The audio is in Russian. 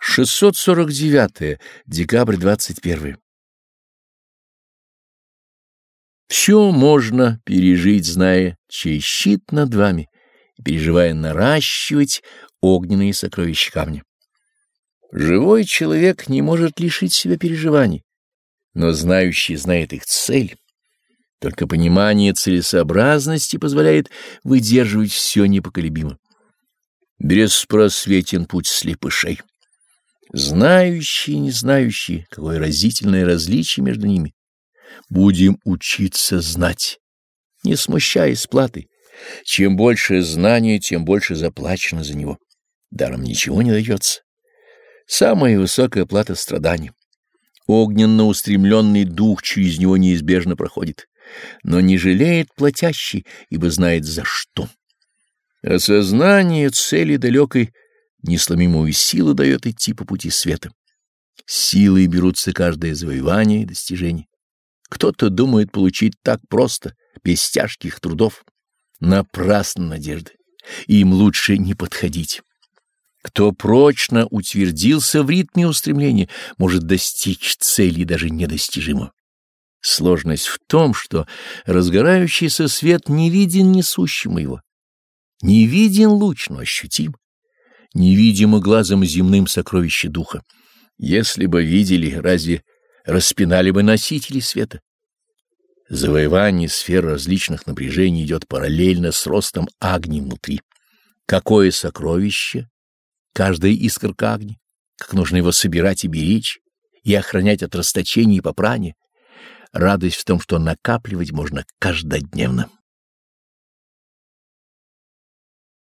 649 декабрь 21 Все можно пережить, зная, чей щит над вами, переживая наращивать огненные сокровища камня. Живой человек не может лишить себя переживаний, но знающий знает их цель. Только понимание целесообразности позволяет выдерживать все непоколебимо. Беспросветен путь слепышей. Знающие и не знающие, какое разительное различие между ними. Будем учиться знать, не смущаясь платы. Чем больше знания, тем больше заплачено за него. Даром ничего не дается. Самая высокая плата — страдания. Огненно устремленный дух через него неизбежно проходит, но не жалеет платящий, ибо знает за что. Осознание цели далекой несломимую силу дает идти по пути света. Силой берутся каждое завоевание и достижение. Кто-то думает получить так просто, без тяжких трудов. Напрасно надежды. Им лучше не подходить. Кто прочно утвердился в ритме устремления, может достичь цели даже недостижимо. Сложность в том, что разгорающийся свет не виден несущему его. Не виден луч, но ощутим невидимо глазом земным сокровище духа. Если бы видели, разве распинали бы носители света? Завоевание сфер различных напряжений идет параллельно с ростом огни внутри. Какое сокровище? Каждая искорка огня. Как нужно его собирать и беречь, и охранять от расточения и попрания. Радость в том, что накапливать можно каждодневно.